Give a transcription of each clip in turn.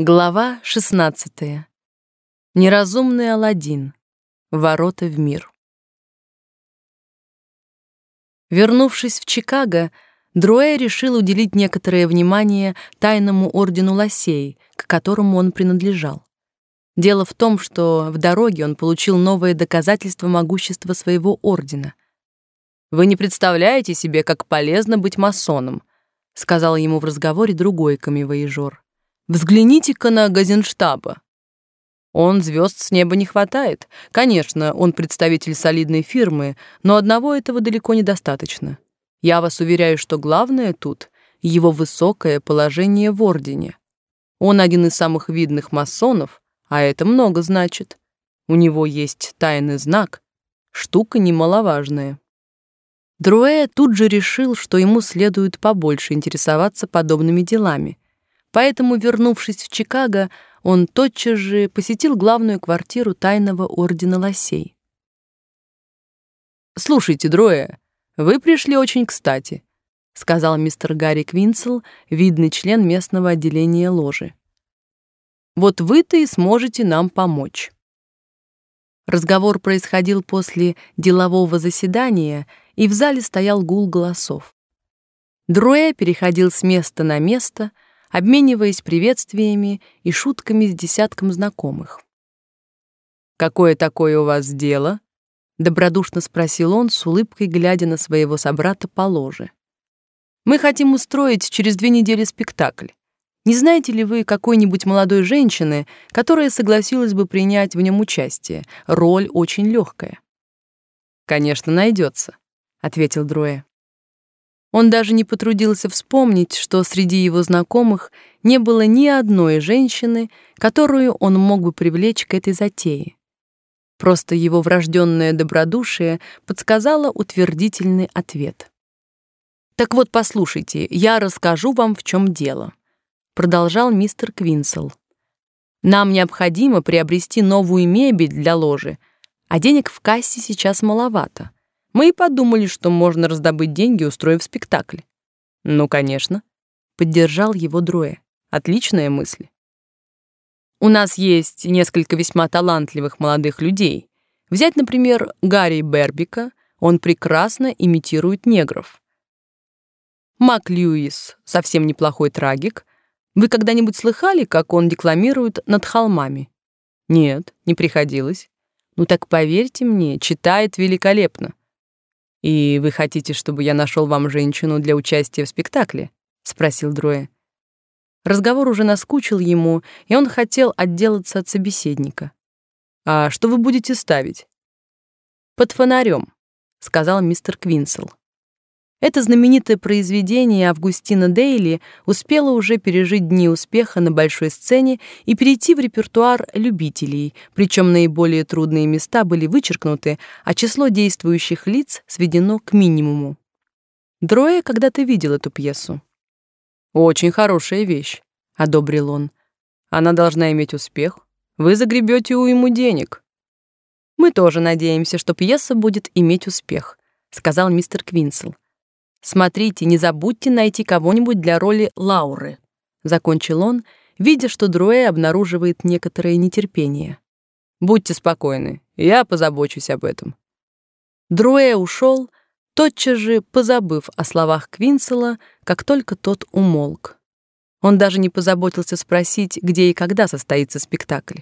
Глава 16. Неразумный Аладдин. Ворота в мир. Вернувшись в Чикаго, Друэ решил уделить некоторое внимание тайному ордену лосей, к которому он принадлежал. Дело в том, что в дороге он получил новое доказательство могущества своего ордена. Вы не представляете себе, как полезно быть масоном, сказал ему в разговоре другой камевояжёр. Взгляните-ка на Газенштаба. Он звезд с неба не хватает. Конечно, он представитель солидной фирмы, но одного этого далеко недостаточно. Я вас уверяю, что главное тут — его высокое положение в ордене. Он один из самых видных масонов, а это много значит. У него есть тайный знак, штука немаловажная. Друэ тут же решил, что ему следует побольше интересоваться подобными делами — Поэтому, вернувшись в Чикаго, он тотчас же посетил главную квартиру тайного ордена лосей. «Слушайте, Дроя, вы пришли очень кстати», — сказал мистер Гарри Квинсел, видный член местного отделения ложи. «Вот вы-то и сможете нам помочь». Разговор происходил после делового заседания, и в зале стоял гул голосов. Дроя переходил с места на место — обмениваясь приветствиями и шутками с десятком знакомых. «Какое такое у вас дело?» — добродушно спросил он, с улыбкой глядя на своего собрата по ложе. «Мы хотим устроить через две недели спектакль. Не знаете ли вы какой-нибудь молодой женщины, которая согласилась бы принять в нем участие? Роль очень легкая». «Конечно, найдется», — ответил Дроя. Он даже не потрудился вспомнить, что среди его знакомых не было ни одной женщины, которую он мог бы привлечь к этой затее. Просто его врожденное добродушие подсказало утвердительный ответ. Так вот, послушайте, я расскажу вам, в чем дело, продолжал мистер Квинсел. Нам необходимо приобрести новую мебель для ложи, а денег в кассе сейчас маловато. Мы и подумали, что можно раздобыть деньги, устроив спектакль. Ну, конечно, поддержал его Дроя. Отличная мысль. У нас есть несколько весьма талантливых молодых людей. Взять, например, Гарри Бербика, он прекрасно имитирует негров. Мак Льюис совсем неплохой трагик. Вы когда-нибудь слыхали, как он декламирует над холмами? Нет, не приходилось. Ну так поверьте мне, читает великолепно. «И вы хотите, чтобы я нашел вам женщину для участия в спектакле?» — спросил Дроя. Разговор уже наскучил ему, и он хотел отделаться от собеседника. «А что вы будете ставить?» «Под фонарем», — сказал мистер Квинсел. Это знаменитое произведение Августина Дейли успело уже пережить дни успеха на большой сцене и перейти в репертуар любителей, причем наиболее трудные места были вычеркнуты, а число действующих лиц сведено к минимуму. Дроя когда-то видел эту пьесу. «Очень хорошая вещь», — одобрил он. «Она должна иметь успех. Вы загребете уйму денег». «Мы тоже надеемся, что пьеса будет иметь успех», — сказал мистер Квинсел. Смотрите, не забудьте найти кого-нибудь для роли Лауры, закончил он, видя, что Друэ обнаруживает некоторое нетерпение. Будьте спокойны, я позабочусь об этом. Друэ ушел, тотчас же позабыв о словах Квинсела, как только тот умолк. Он даже не позаботился спросить, где и когда состоится спектакль.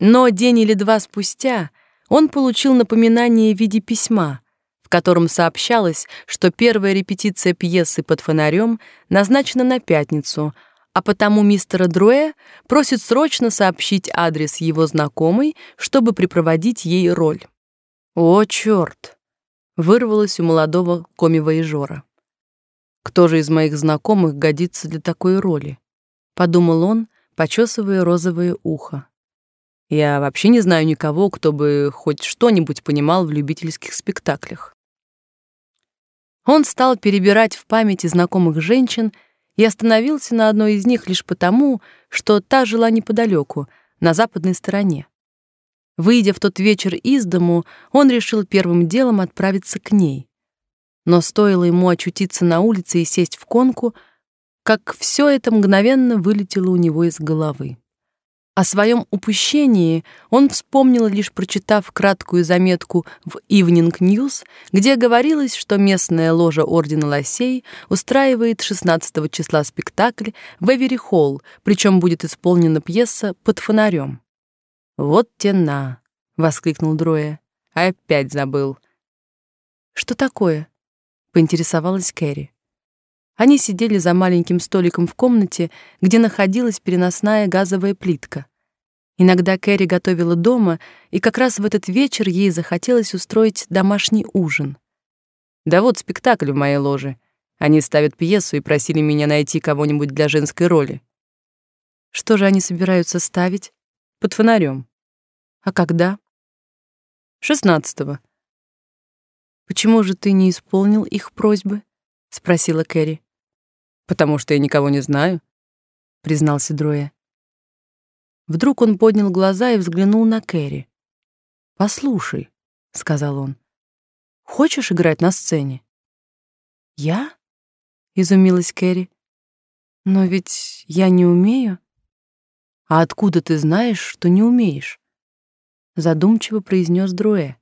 Но день или два спустя он получил напоминание в виде письма, котором сообщалось, что первая репетиция пьесы под фонарем назначена на пятницу, а потому мистера Друэ просит срочно сообщить адрес его знакомой, чтобы припроводить ей роль. О, чёрт! Вырвалось у молодого коми-вояжёра. Кто же из моих знакомых годится для такой роли? подумал он, почесывая розовое ухо. Я вообще не знаю никого, кто бы хоть что-нибудь понимал в любительских спектаклях. Он стал перебирать в памяти знакомых женщин и остановился на одной из них лишь потому, что та жила неподалеку, на западной стороне. Выйдя в тот вечер из дому, он решил первым делом отправиться к ней. Но стоило ему очутиться на улице и сесть в конку, как все это мгновенно вылетело у него из головы. О своем упущении он вспомнил лишь прочитав краткую заметку в Evening News, где говорилось, что местная ложа Ордена Лосей устраивает 16 числа спектакль в Эвери Холл, причем будет исполнена пьеса под фонарем. «Вот тена!» — воскликнул Дроя. «Опять забыл». «Что такое?» — поинтересовалась Кэрри. Они сидели за маленьким столиком в комнате, где находилась переносная газовая плитка. Иногда Кэрри готовила дома, и как раз в этот вечер ей захотелось устроить домашний ужин. Да вот спектакль в моей ложе. Они ставят пьесу и просили меня найти кого-нибудь для женской роли. Что же они собираются ставить? Под фонарем. А когда? Шестнадцатого. Почему же ты не исполнил их просьбы? спросила Кэрри. Потому что я никого не знаю, признался Дроя. Вдруг он поднял глаза и взглянул на Кэрри. "Послушай", сказал он. "Хочешь играть на сцене?" "Я?" изумилась Кэрри. "Но ведь я не умею". "А откуда ты знаешь, что не умеешь?" задумчиво произнес Дроэ.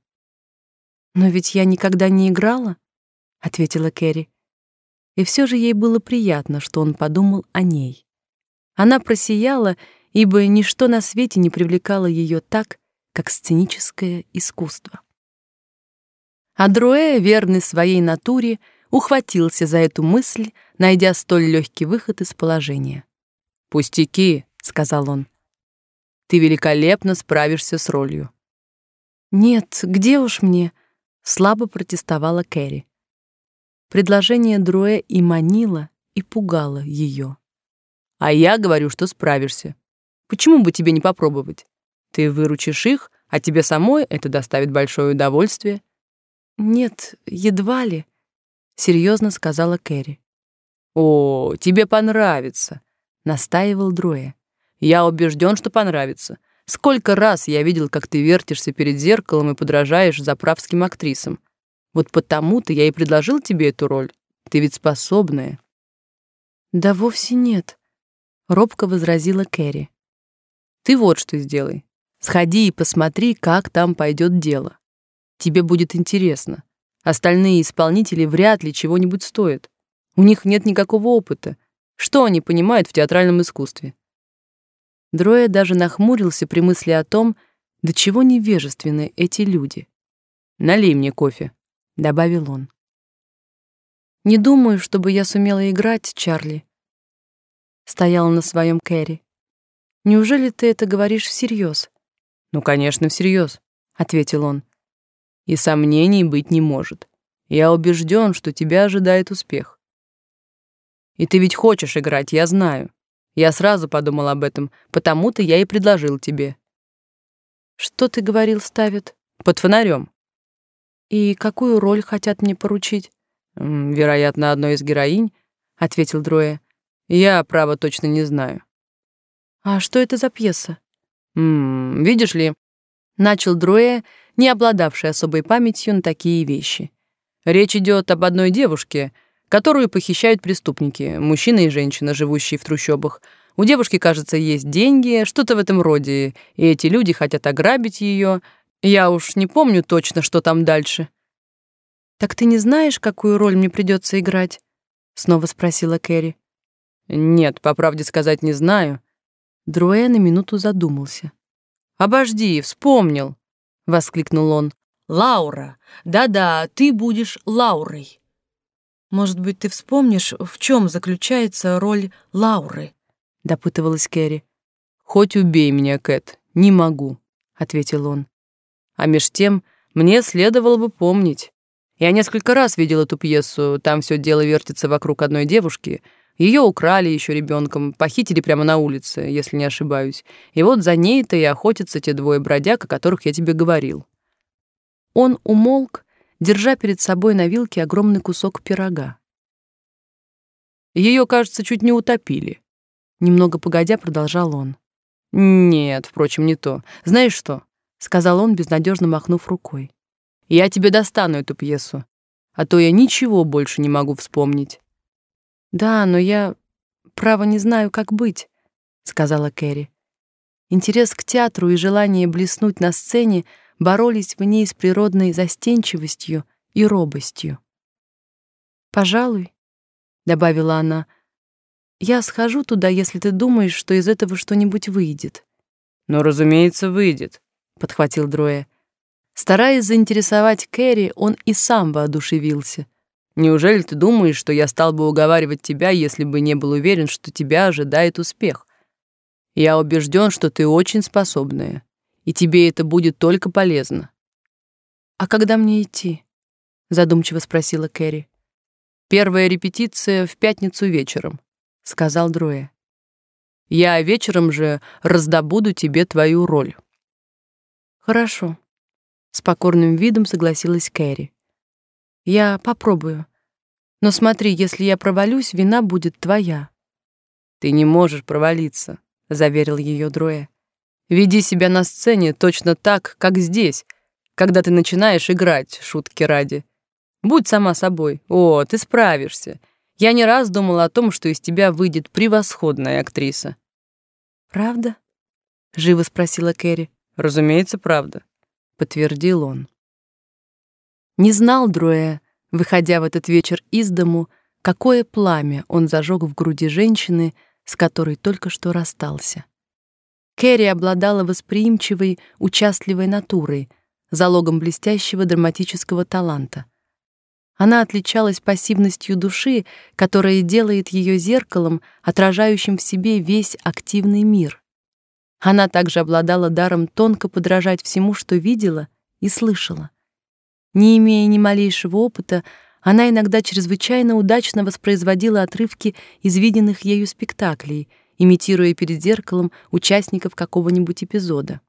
"Но ведь я никогда не играла", ответила Кэрри. И все же ей было приятно, что он подумал о ней. Она просияла, ибо ничто на свете не привлекало ее так, как сценическое искусство. А верный своей натуре, ухватился за эту мысль, найдя столь легкий выход из положения. «Пустяки», — сказал он. «Ты великолепно справишься с ролью». «Нет, где уж мне?» — слабо протестовала Кэрри. Предложение Дроя и манило, и пугало ее. А я говорю, что справишься. Почему бы тебе не попробовать? Ты выручишь их, а тебе самой это доставит большое удовольствие. Нет, едва ли, серьезно сказала Кэрри. О, тебе понравится, настаивал Дроя. Я убежден, что понравится. Сколько раз я видел, как ты вертишься перед зеркалом и подражаешь заправским актрисам. Вот потому-то я и предложил тебе эту роль. Ты ведь способная. Да вовсе нет, робко возразила Кэрри. Ты вот что сделай. Сходи и посмотри, как там пойдет дело. Тебе будет интересно. Остальные исполнители вряд ли чего-нибудь стоят. У них нет никакого опыта. Что они понимают в театральном искусстве? Дроя даже нахмурился при мысли о том, до чего невежественны эти люди. Налей мне кофе добавил он. Не думаю, чтобы я сумела играть, Чарли. Стояла на своем Кэрри. Неужели ты это говоришь всерьез? Ну, конечно, всерьез, ответил он. И сомнений быть не может. Я убежден, что тебя ожидает успех. И ты ведь хочешь играть, я знаю. Я сразу подумал об этом, потому-то я и предложил тебе. Что ты говорил, ставят? Под фонарем. И какую роль хотят мне поручить? Вероятно, одной из героинь, ответил Дроя. Я право точно не знаю. А что это за пьеса? М видишь ли, начал Дроя, не обладавший особой памятью на такие вещи. Речь идет об одной девушке, которую похищают преступники, мужчина и женщина, живущие в трущобах. У девушки, кажется, есть деньги, что-то в этом роде, и эти люди хотят ограбить ее. Я уж не помню точно, что там дальше. Так ты не знаешь, какую роль мне придется играть? снова спросила Кэрри. Нет, по правде сказать не знаю. Дроэ на минуту задумался. Обожди, вспомнил, воскликнул он. Лаура. Да-да, ты будешь Лаурой. Может быть, ты вспомнишь, в чем заключается роль Лауры? допытывалась Кэрри. Хоть убей меня, Кэт, не могу, ответил он. А меж тем мне следовало бы помнить. Я несколько раз видел эту пьесу, там все дело вертится вокруг одной девушки. Ее украли еще ребенком, похитили прямо на улице, если не ошибаюсь. И вот за ней-то и охотятся те двое бродяг, о которых я тебе говорил. Он умолк, держа перед собой на вилке огромный кусок пирога. Ее, кажется, чуть не утопили. Немного погодя продолжал он. Нет, впрочем, не то. Знаешь что? Сказал он, безнадежно махнув рукой. Я тебе достану эту пьесу, а то я ничего больше не могу вспомнить. Да, но я право не знаю, как быть, сказала Кэрри. Интерес к театру и желание блеснуть на сцене боролись в ней с природной застенчивостью и робостью. Пожалуй, добавила она. Я схожу туда, если ты думаешь, что из этого что-нибудь выйдет. Но, разумеется, выйдет, подхватил Дроя. Стараясь заинтересовать Кэрри, он и сам воодушевился. Неужели ты думаешь, что я стал бы уговаривать тебя, если бы не был уверен, что тебя ожидает успех? Я убежден, что ты очень способная, и тебе это будет только полезно. А когда мне идти? задумчиво спросила Кэрри. Первая репетиция в пятницу вечером, сказал Дроя. Я вечером же раздобуду тебе твою роль. Хорошо, с покорным видом согласилась Кэрри. Я попробую. Но смотри, если я провалюсь, вина будет твоя. Ты не можешь провалиться, заверил ее Дроя. Веди себя на сцене точно так, как здесь, когда ты начинаешь играть, шутки ради. Будь сама собой. О, ты справишься. Я не раз думала о том, что из тебя выйдет превосходная актриса. Правда? живо спросила Кэрри. Разумеется, правда, подтвердил он. Не знал Дроя, выходя в этот вечер из дому, какое пламя он зажег в груди женщины, с которой только что расстался. Кэрри обладала восприимчивой, участливой натурой, залогом блестящего драматического таланта. Она отличалась пассивностью души, которая делает ее зеркалом, отражающим в себе весь активный мир. Она также обладала даром тонко подражать всему, что видела и слышала. Не имея ни малейшего опыта, она иногда чрезвычайно удачно воспроизводила отрывки из виденных ею спектаклей, имитируя перед зеркалом участников какого-нибудь эпизода.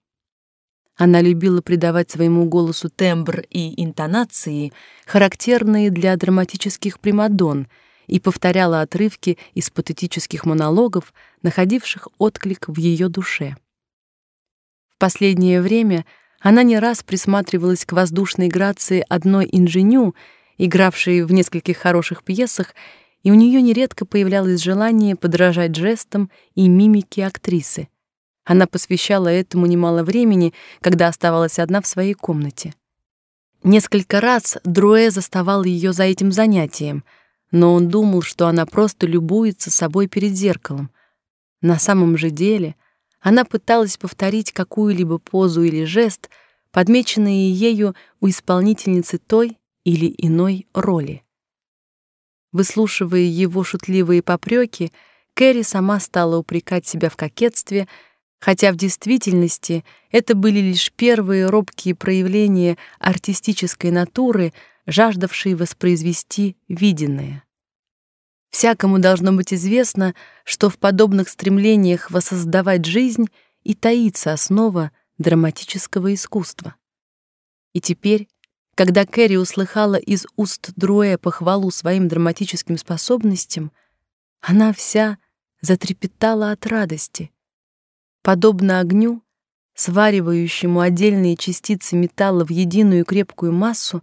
Она любила придавать своему голосу тембр и интонации, характерные для драматических примадонн, и повторяла отрывки из патетических монологов, находивших отклик в ее душе. В последнее время она не раз присматривалась к воздушной грации одной инженю, игравшей в нескольких хороших пьесах, и у нее нередко появлялось желание подражать жестам и мимике актрисы. Она посвящала этому немало времени, когда оставалась одна в своей комнате. Несколько раз Друэ заставал ее за этим занятием, но он думал, что она просто любуется собой перед зеркалом. На самом же деле она пыталась повторить какую-либо позу или жест, подмеченные ею у исполнительницы той или иной роли. Выслушивая его шутливые попреки, Кэрри сама стала упрекать себя в кокетстве, хотя в действительности это были лишь первые робкие проявления артистической натуры, жаждавшей воспроизвести виденное. Всякому должно быть известно, что в подобных стремлениях воссоздавать жизнь и таится основа драматического искусства. И теперь, когда Кэрри услыхала из уст Друэ похвалу своим драматическим способностям, она вся затрепетала от радости. Подобно огню, сваривающему отдельные частицы металла в единую крепкую массу,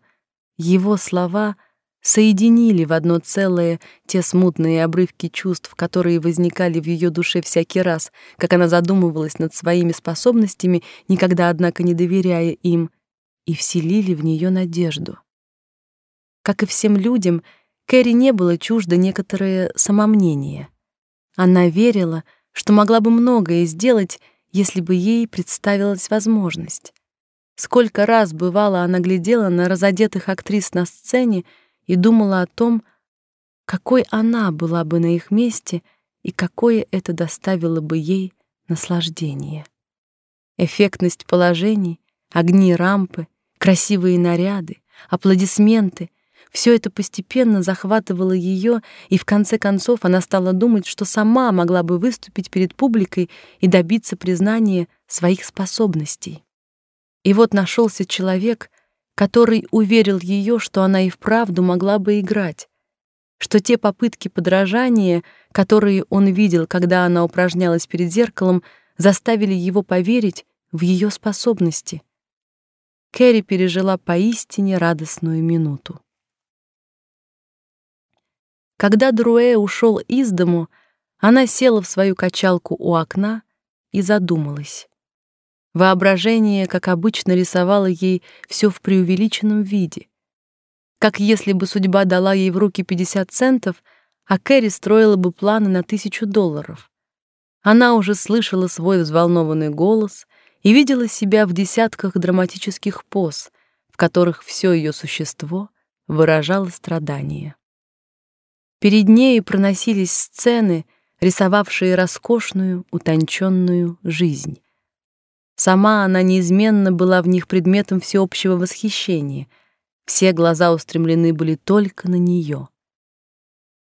его слова — соединили в одно целое те смутные обрывки чувств, которые возникали в ее душе всякий раз, как она задумывалась над своими способностями, никогда однако не доверяя им, и вселили в нее надежду. Как и всем людям, Кэрри не было чуждо некоторое самомнение. Она верила, что могла бы многое сделать, если бы ей представилась возможность. Сколько раз бывало она глядела на разодетых актрис на сцене и думала о том, какой она была бы на их месте и какое это доставило бы ей наслаждение. Эффектность положений, огни рампы, красивые наряды, аплодисменты — все это постепенно захватывало ее, и в конце концов она стала думать, что сама могла бы выступить перед публикой и добиться признания своих способностей. И вот нашелся человек, который уверил ее, что она и вправду могла бы играть, что те попытки подражания, которые он видел, когда она упражнялась перед зеркалом, заставили его поверить в ее способности. Кэрри пережила поистине радостную минуту. Когда Друэ ушел из дому, Она села в свою качалку у окна и задумалась. Воображение, как обычно, рисовало ей все в преувеличенном виде. Как если бы судьба дала ей в руки 50 центов, а Кэрри строила бы планы на тысячу долларов. Она уже слышала свой взволнованный голос и видела себя в десятках драматических поз, в которых все ее существо выражало страдание. Перед ней проносились сцены, рисовавшие роскошную, утонченную жизнь. Сама она неизменно была в них предметом всеобщего восхищения. Все глаза устремлены были только на нее.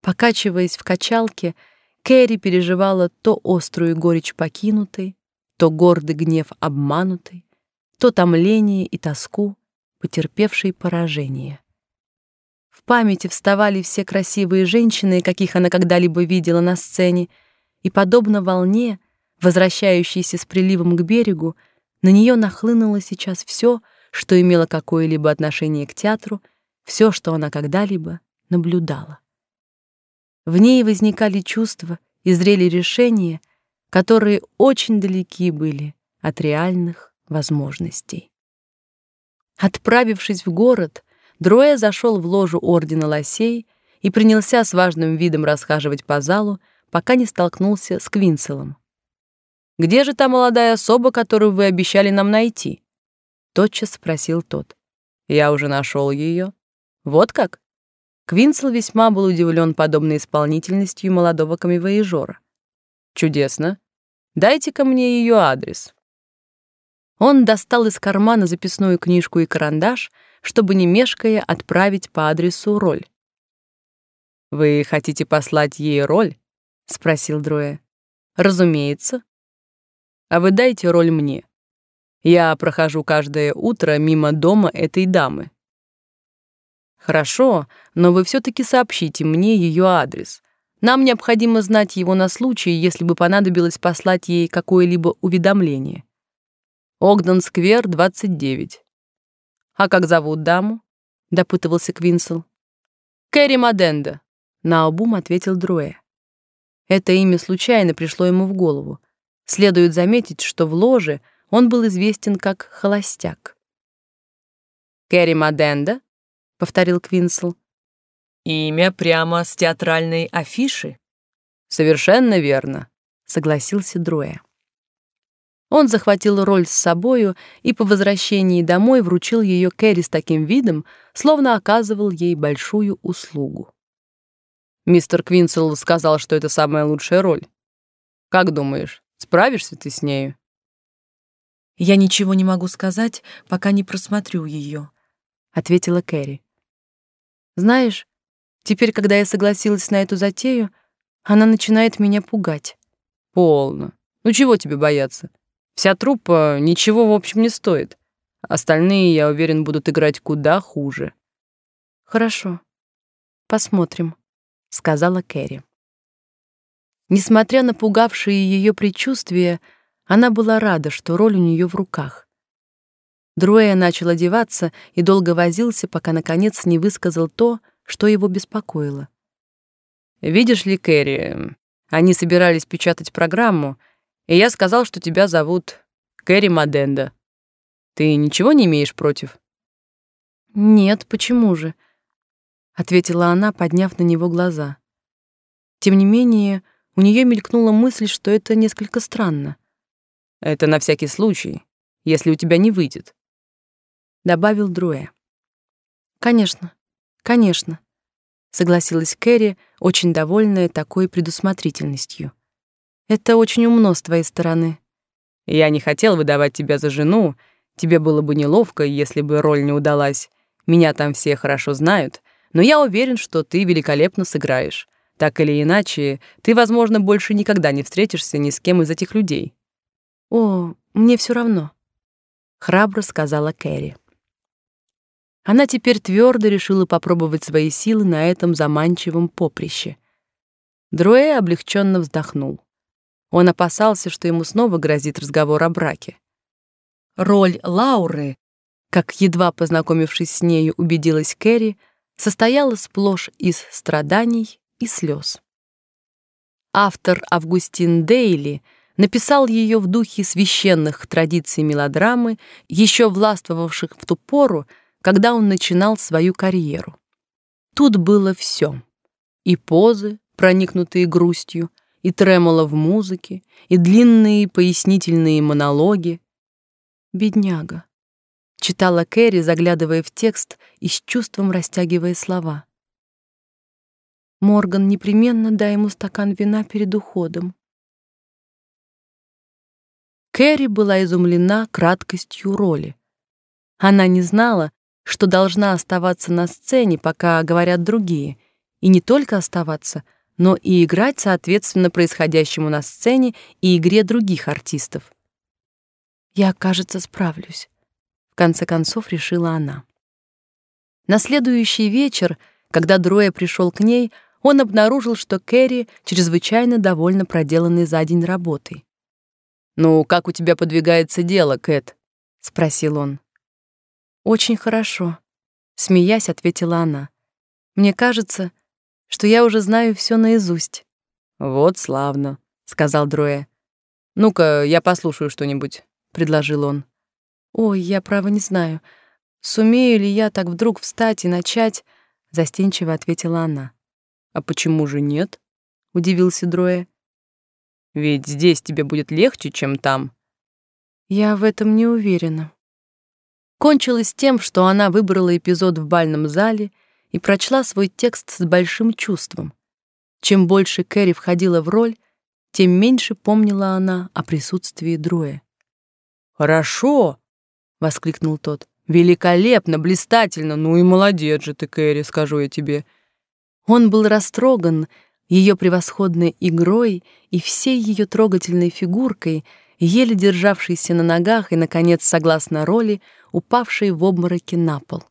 Покачиваясь в качалке, Кэрри переживала то острую горечь покинутой, то гордый гнев обманутой, то томление и тоску, потерпевшей поражение. В памяти вставали все красивые женщины, каких она когда-либо видела на сцене, и, подобно волне, возвращающейся с приливом к берегу, на нее нахлынуло сейчас все, что имело какое-либо отношение к театру, все, что она когда-либо наблюдала. В ней возникали чувства и зрели решения, которые очень далеки были от реальных возможностей. Отправившись в город, Дроя зашел в ложу ордена лосей и принялся с важным видом расхаживать по залу, пока не столкнулся с Квинселом. Где же та молодая особа, которую вы обещали нам найти? тотчас спросил тот. Я уже нашел ее. Вот как? Квинсел весьма был удивлен подобной исполнительностью молодого камевояжера. Чудесно. Дайте-ка мне ее адрес. Он достал из кармана записную книжку и карандаш, чтобы не мешкая отправить по адресу роль. Вы хотите послать ей роль? спросил Дроя. Разумеется, а вы дайте роль мне. Я прохожу каждое утро мимо дома этой дамы. Хорошо, но вы все таки сообщите мне ее адрес. Нам необходимо знать его на случай, если бы понадобилось послать ей какое-либо уведомление. Огден-сквер, 29. А как зовут даму? допытывался Квинсел. Кэрри Маденда, наобум ответил Друэ. Это имя случайно пришло ему в голову. Следует заметить, что в ложе он был известен как холостяк. «Кэрри Маденда?» — повторил Квинсел. «Имя прямо с театральной афиши?» «Совершенно верно», — согласился Друэ. Он захватил роль с собою и по возвращении домой вручил ее Кэрри с таким видом, словно оказывал ей большую услугу. Мистер Квинсел сказал, что это самая лучшая роль. Как думаешь, Справишься ты с нею? Я ничего не могу сказать, пока не просмотрю ее, ответила Кэрри. Знаешь, теперь, когда я согласилась на эту затею, она начинает меня пугать. Полно. Ну чего тебе бояться? Вся труппа ничего в общем не стоит. Остальные, я уверен, будут играть куда хуже. Хорошо. Посмотрим, сказала Кэрри. Несмотря на пугавшие ее предчувствия, она была рада, что роль у нее в руках. Друэя начал одеваться и долго возился, пока наконец не высказал то, что его беспокоило. Видишь ли, Кэрри, они собирались печатать программу, и я сказал, что тебя зовут Кэрри Маденда. Ты ничего не имеешь против? Нет, почему же? ответила она, подняв на него глаза. Тем не менее, у нее мелькнула мысль, что это несколько странно. Это на всякий случай, если у тебя не выйдет, добавил Друэ. Конечно. Конечно, согласилась Кэрри, очень довольная такой предусмотрительностью. Это очень умно с твоей стороны. Я не хотел выдавать тебя за жену, тебе было бы неловко, если бы роль не удалась. Меня там все хорошо знают, но я уверен, что ты великолепно сыграешь. Так или иначе, ты, возможно, больше никогда не встретишься ни с кем из этих людей. О, мне все равно, храбро сказала Кэрри. Она теперь твердо решила попробовать свои силы на этом заманчивом поприще. Дроэ облегченно вздохнул. Он опасался, что ему снова грозит разговор о браке. Роль Лауры, как едва познакомившись с нею, убедилась Кэрри, состояла сплошь из страданий и слез. Автор Августин Дейли написал ее в духе священных традиций мелодрамы, еще властвовавших в ту пору, когда он начинал свою карьеру. Тут было все: И позы, проникнутые грустью, и тремоло в музыке, и длинные пояснительные монологи. Бедняга, читала Кэрри, заглядывая в текст и с чувством растягивая слова. Морган непременно дай ему стакан вина перед уходом. Кэрри была изумлена краткостью роли. Она не знала, что должна оставаться на сцене, пока говорят другие, и не только оставаться, но и играть соответственно происходящему на сцене и игре других артистов. Я, кажется, справлюсь, в конце концов решила она. На следующий вечер, когда Дроя пришел к ней, он обнаружил, что Кэрри чрезвычайно довольна проделанной за день работой. «Ну, как у тебя подвигается дело, Кэт?» — спросил он. «Очень хорошо», — смеясь, ответила она. «Мне кажется, что я уже знаю все наизусть». «Вот славно», — сказал Дроя. «Ну-ка, я послушаю что-нибудь», — предложил он. «Ой, я право не знаю. Сумею ли я так вдруг встать и начать?» — застенчиво ответила она. «А почему же нет?» — удивился Дроя. «Ведь здесь тебе будет легче, чем там». «Я в этом не уверена». Кончилось тем, что она выбрала эпизод в бальном зале и прочла свой текст с большим чувством. Чем больше Кэрри входила в роль, тем меньше помнила она о присутствии Дроя. «Хорошо!» — воскликнул тот. «Великолепно, блистательно! Ну и молодец же ты, Кэрри, скажу я тебе!» Он был растроган ее превосходной игрой и всей ее трогательной фигуркой, еле державшейся на ногах и, наконец, согласно роли, упавшей в обмороке на пол.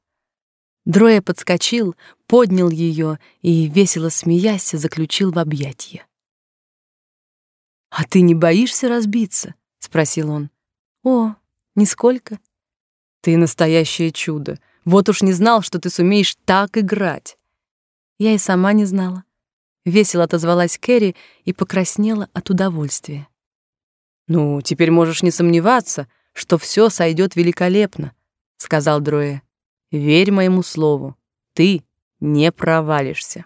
Дроя подскочил, поднял ее и, весело смеясь, заключил в объятия. «А ты не боишься разбиться?» — спросил он. «О, нисколько». «Ты настоящее чудо. Вот уж не знал, что ты сумеешь так играть». Я и сама не знала. Весело отозвалась Кэрри и покраснела от удовольствия. Ну, теперь можешь не сомневаться, что все сойдет великолепно, сказал Дроя. Верь моему слову, ты не провалишься.